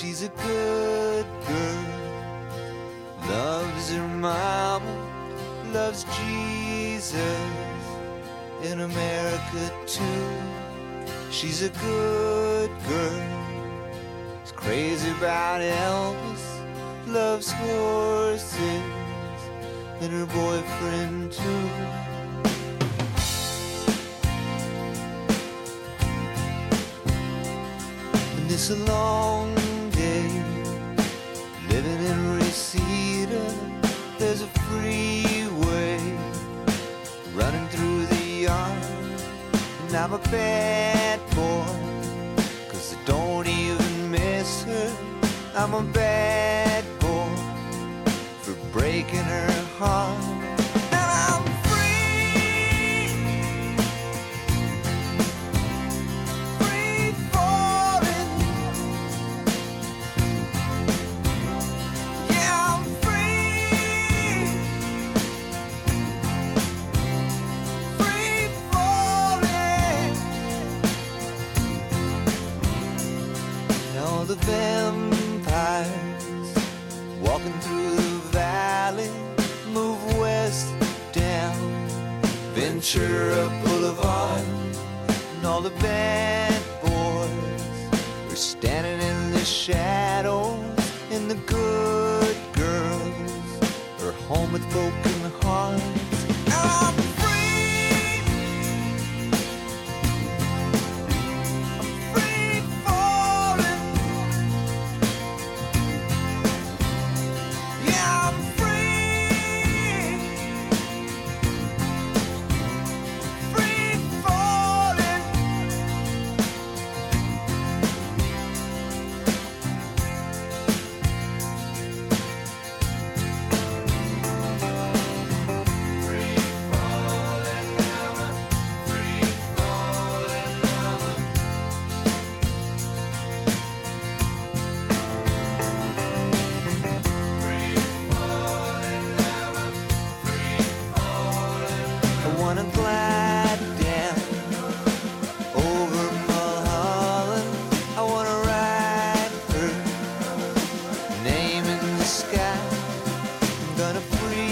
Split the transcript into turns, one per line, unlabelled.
She's a good girl, loves her mama, loves Jesus in America too. She's a good girl, is crazy about Elvis, loves horses and her boyfriend too. And it's a long I'm a bad boy, cause I don't even miss her. I'm a bad all the vampires walking through the valley move west down Ventura Boulevard. And all the bad boys are standing in the shadows, and the good girls are home with broken gonna free